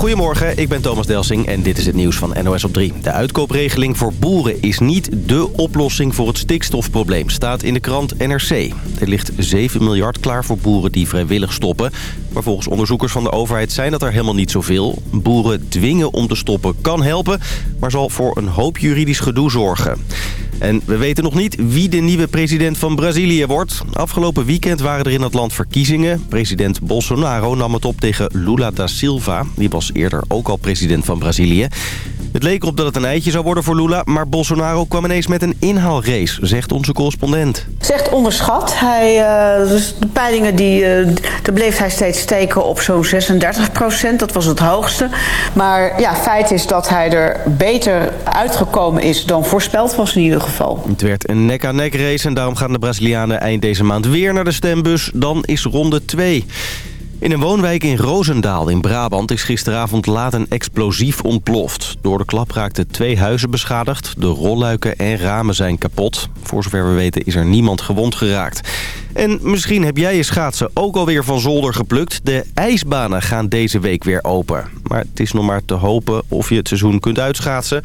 Goedemorgen, ik ben Thomas Delsing en dit is het nieuws van NOS op 3. De uitkoopregeling voor boeren is niet dé oplossing voor het stikstofprobleem, staat in de krant NRC. Er ligt 7 miljard klaar voor boeren die vrijwillig stoppen. Maar volgens onderzoekers van de overheid zijn dat er helemaal niet zoveel. Boeren dwingen om te stoppen kan helpen, maar zal voor een hoop juridisch gedoe zorgen. En we weten nog niet wie de nieuwe president van Brazilië wordt. Afgelopen weekend waren er in het land verkiezingen. President Bolsonaro nam het op tegen Lula da Silva. Die was eerder ook al president van Brazilië. Het leek erop dat het een eitje zou worden voor Lula... maar Bolsonaro kwam ineens met een inhaalrace, zegt onze correspondent. Zegt onderschat. Hij, uh, de peilingen, die, uh, daar bleef hij steeds steken op zo'n 36 procent. Dat was het hoogste. Maar ja, feit is dat hij er beter uitgekomen is dan voorspeld was in ieder geval. Het werd een nek-aan-nek race en daarom gaan de Brazilianen eind deze maand weer naar de stembus. Dan is ronde 2. In een woonwijk in Roosendaal in Brabant is gisteravond laat een explosief ontploft. Door de klap raakten twee huizen beschadigd. De rolluiken en ramen zijn kapot. Voor zover we weten is er niemand gewond geraakt. En misschien heb jij je schaatsen ook alweer van zolder geplukt. De ijsbanen gaan deze week weer open. Maar het is nog maar te hopen of je het seizoen kunt uitschaatsen.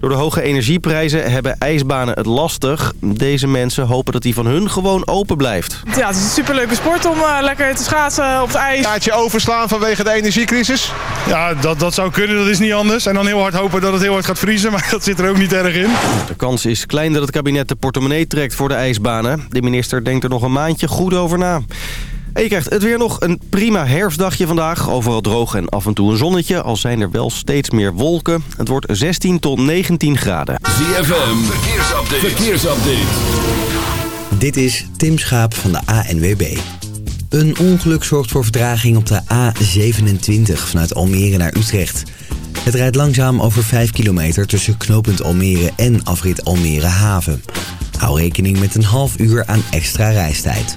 Door de hoge energieprijzen hebben ijsbanen het lastig. Deze mensen hopen dat die van hun gewoon open blijft. Ja, het is een superleuke sport om uh, lekker te schaatsen op het ijs. Kaartje overslaan vanwege de energiecrisis? Ja, dat, dat zou kunnen. Dat is niet anders. En dan heel hard hopen dat het heel hard gaat vriezen. Maar dat zit er ook niet erg in. De kans is klein dat het kabinet de portemonnee trekt voor de ijsbanen. De minister denkt er nog een maandje goed over na. En je krijgt het weer nog een prima herfstdagje vandaag. Overal droog en af en toe een zonnetje. Al zijn er wel steeds meer wolken. Het wordt 16 tot 19 graden. ZFM, verkeersupdate. verkeersupdate. Dit is Tim Schaap van de ANWB. Een ongeluk zorgt voor vertraging op de A27 vanuit Almere naar Utrecht. Het rijdt langzaam over 5 kilometer tussen knooppunt Almere en afrit Almere Haven. Hou rekening met een half uur aan extra reistijd.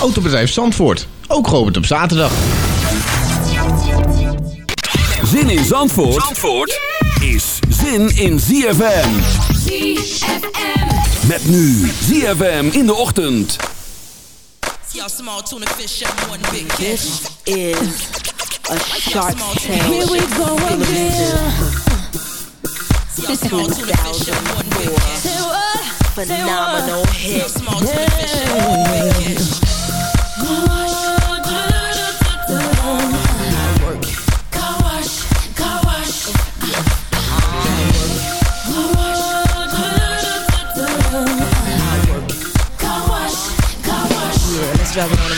Autobedrijf Zandvoort. Ook geopend op zaterdag. Zin in Zandvoort, Zandvoort is zin in ZFM. ZFM. Met nu ZFM in de ochtend. This is a shark tank. Here we go again. 2004 phenomenal hit. Let's it on them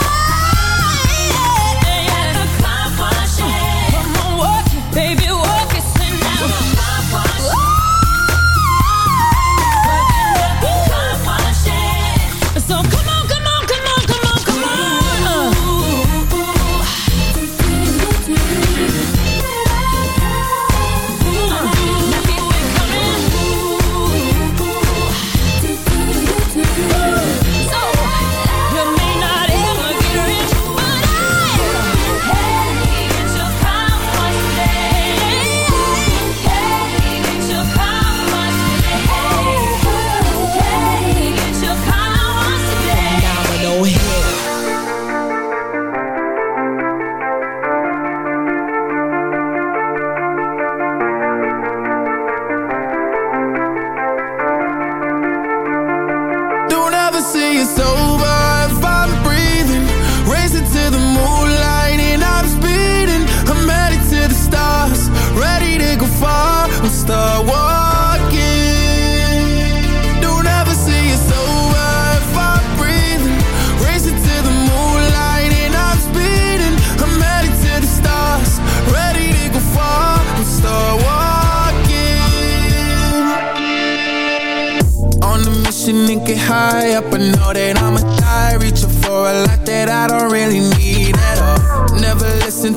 Baby,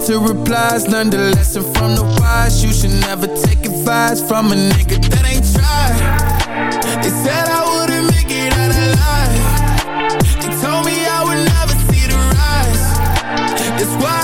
to replies. Learn the lesson from the wise. You should never take advice from a nigga that ain't tried. They said I wouldn't make it out alive. They told me I would never see the rise. That's why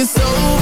Say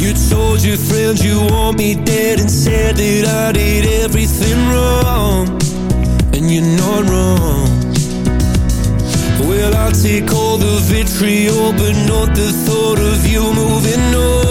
You told your friends you want me dead and said that I did everything wrong. And you're not wrong. Well, I take all the vitriol, but not the thought of you moving on.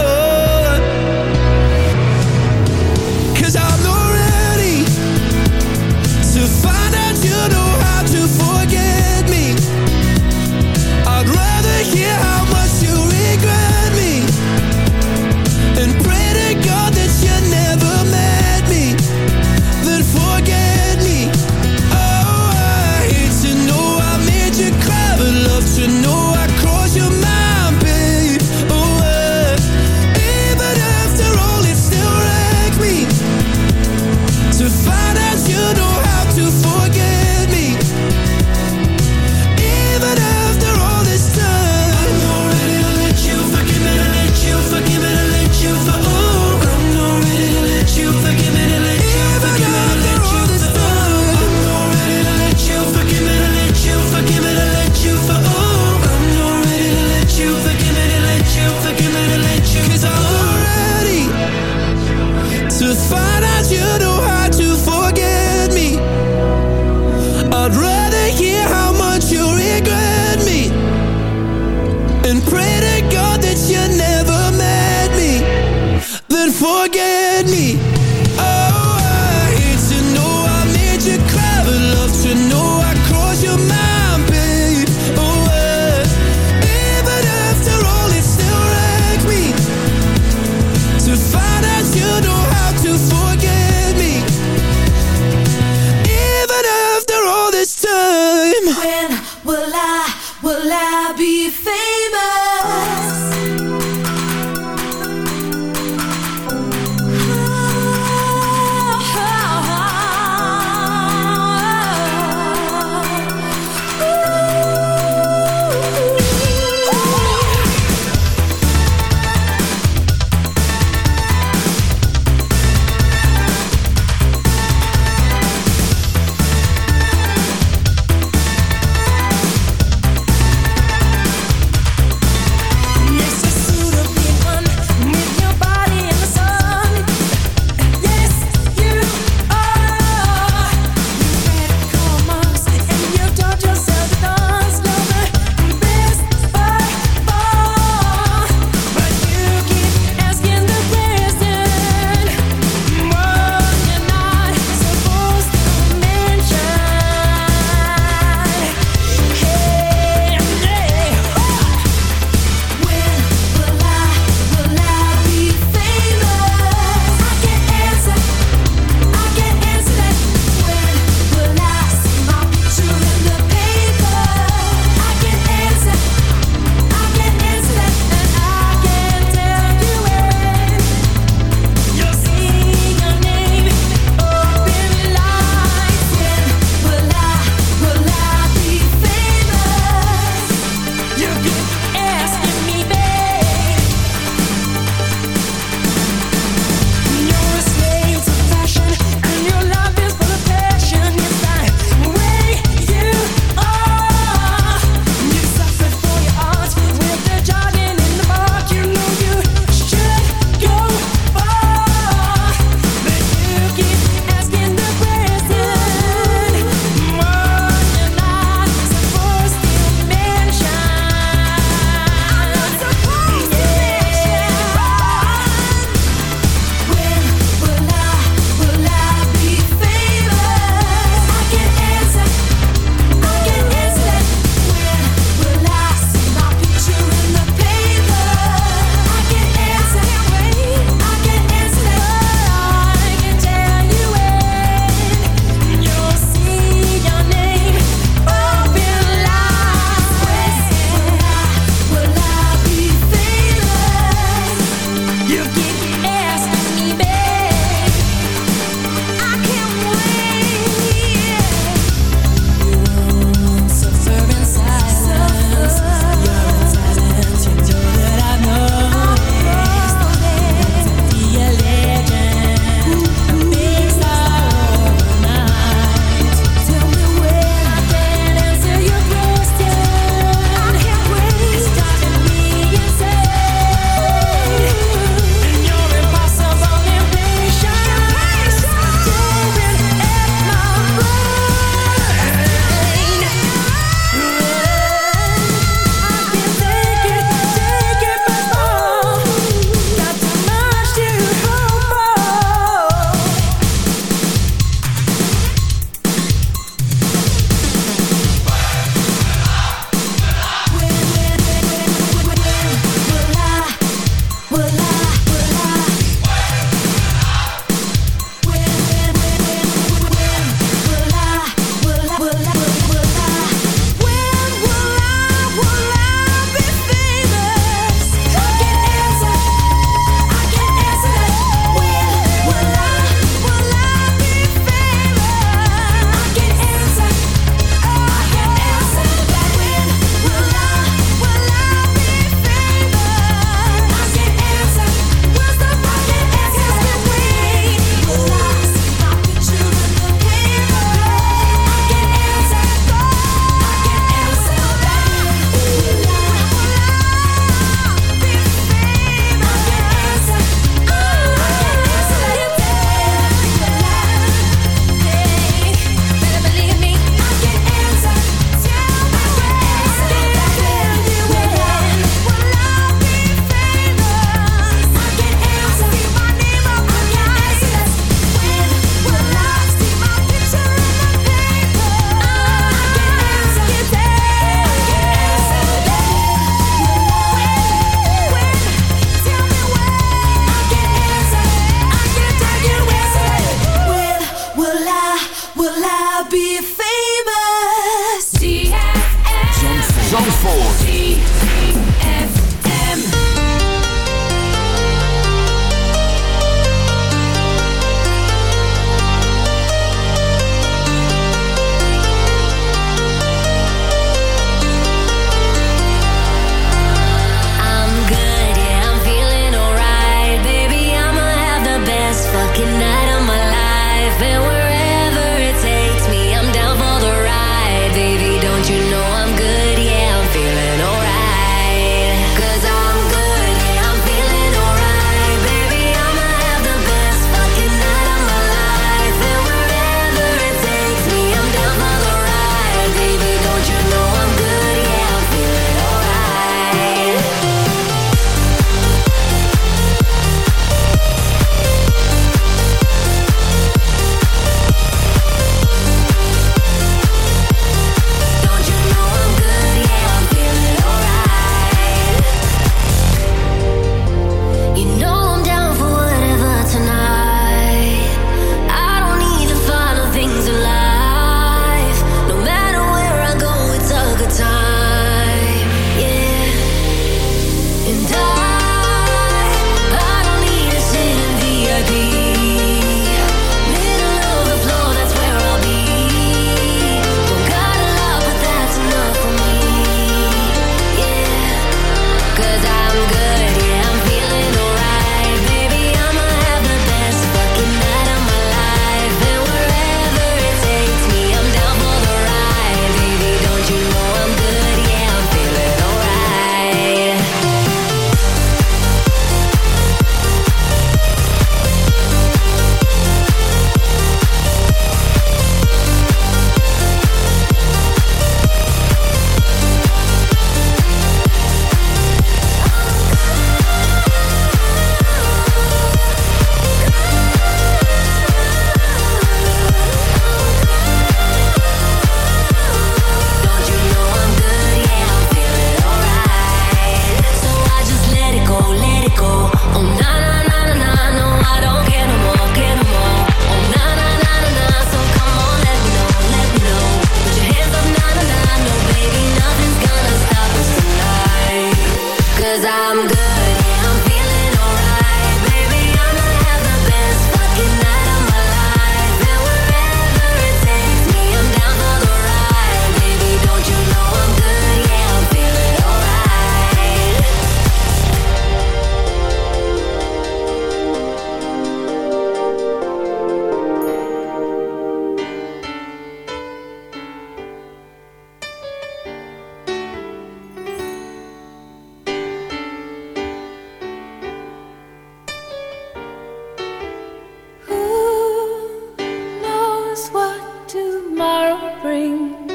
Knows what tomorrow brings?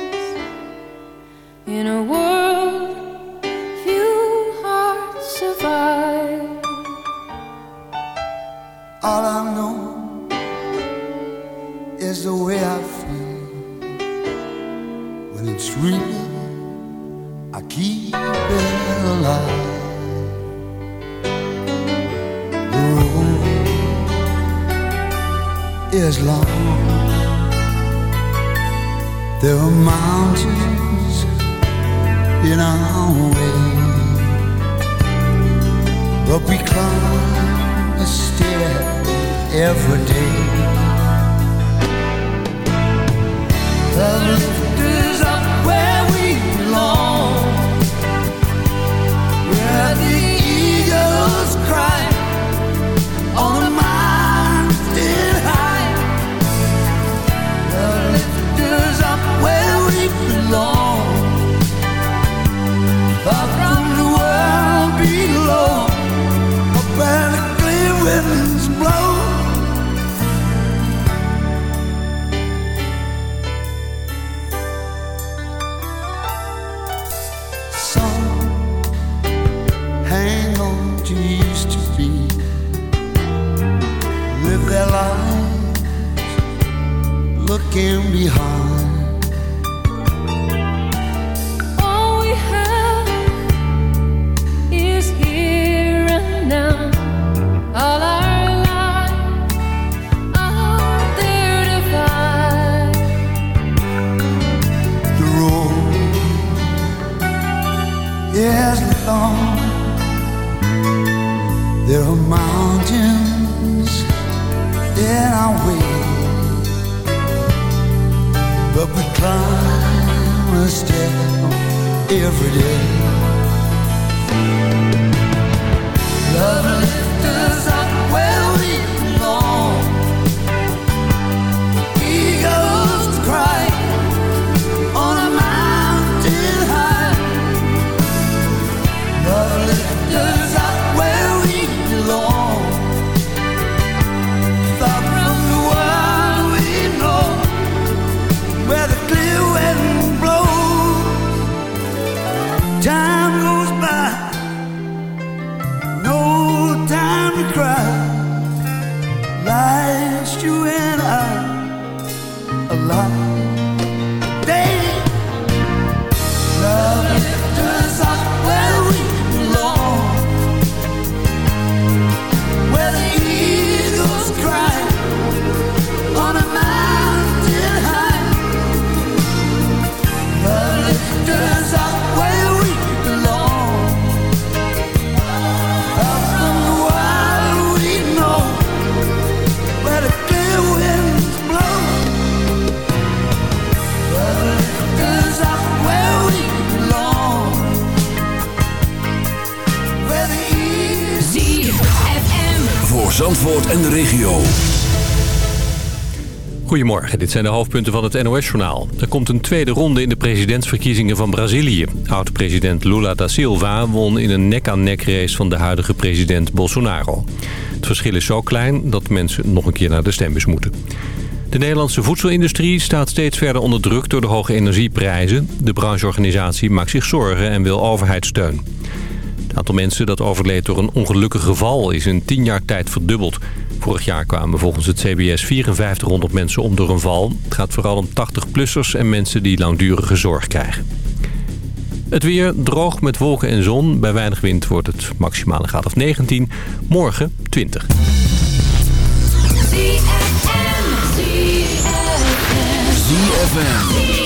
In a world few hearts survive. All I know is the way I feel when it's real. I keep it alive. Is long. There are mountains in our way, but we climb a stair every day. The lift is up where we belong, where the eagles cry looking behind. Every day. Dit zijn de hoofdpunten van het NOS-journaal. Er komt een tweede ronde in de presidentsverkiezingen van Brazilië. Oud-president Lula da Silva won in een nek-aan-nek race van de huidige president Bolsonaro. Het verschil is zo klein dat mensen nog een keer naar de stembus moeten. De Nederlandse voedselindustrie staat steeds verder onder druk door de hoge energieprijzen. De brancheorganisatie maakt zich zorgen en wil overheidssteun. Het aantal mensen dat overleed door een ongelukkig geval is in 10 jaar tijd verdubbeld. Vorig jaar kwamen volgens het CBS 5400 mensen om door een val. Het gaat vooral om 80-plussers en mensen die langdurige zorg krijgen. Het weer droog met wolken en zon. Bij weinig wind wordt het maximaal een graad of 19. Morgen 20. ZFM.